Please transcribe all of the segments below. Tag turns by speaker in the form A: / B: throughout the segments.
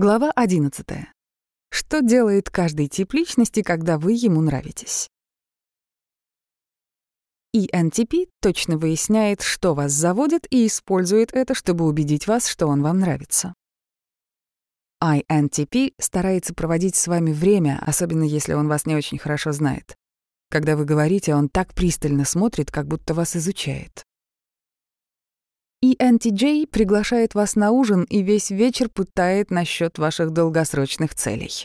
A: Глава 11. Что делает каждый тип личности, когда вы ему нравитесь? ENTP точно выясняет, что вас заводит, и использует это, чтобы убедить вас, что он вам нравится. INTP старается проводить с вами время, особенно если он вас не очень хорошо знает. Когда вы говорите, он так пристально смотрит, как будто вас изучает. ENTJ приглашает вас на ужин и весь вечер пытает насчет ваших долгосрочных целей.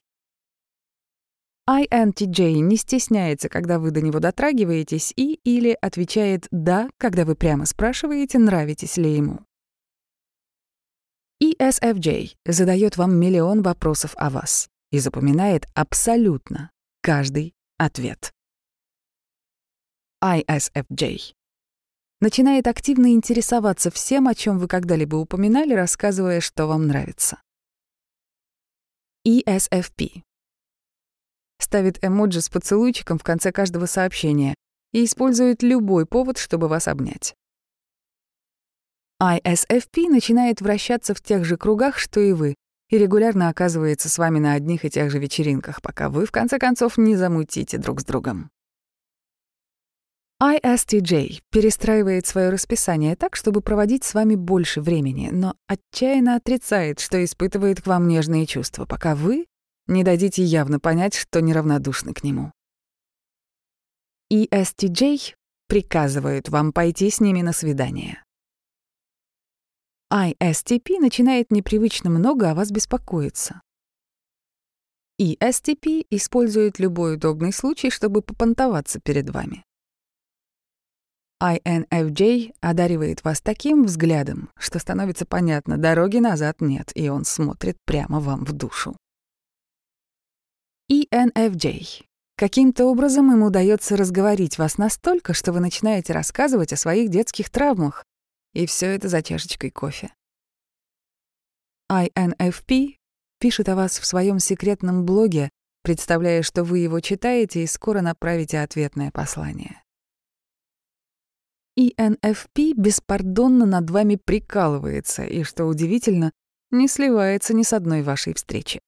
A: INTJ не стесняется, когда вы до него дотрагиваетесь и или отвечает «да», когда вы прямо спрашиваете, нравитесь ли ему. ESFJ задает вам миллион вопросов о вас и запоминает абсолютно каждый ответ. ISFJ начинает активно интересоваться всем, о чем вы когда-либо упоминали, рассказывая, что вам нравится. ESFP. Ставит эмоджи с поцелуйчиком в конце каждого сообщения и использует любой повод, чтобы вас обнять. ISFP начинает вращаться в тех же кругах, что и вы, и регулярно оказывается с вами на одних и тех же вечеринках, пока вы, в конце концов, не замутите друг с другом. ISTJ перестраивает свое расписание так, чтобы проводить с вами больше времени, но отчаянно отрицает, что испытывает к вам нежные чувства, пока вы не дадите явно понять, что неравнодушны к нему. ESTJ приказывает вам пойти с ними на свидание. ISTP начинает непривычно много о вас беспокоиться. ESTP использует любой удобный случай, чтобы попонтоваться перед вами. INFJ одаривает вас таким взглядом, что становится понятно, дороги назад нет, и он смотрит прямо вам в душу. ENFJ. Каким-то образом ему удается разговорить вас настолько, что вы начинаете рассказывать о своих детских травмах, и все это за чашечкой кофе. INFP пишет о вас в своем секретном блоге, представляя, что вы его читаете и скоро направите ответное послание. НФП беспардонно над вами прикалывается и, что удивительно, не сливается ни с одной вашей встречи.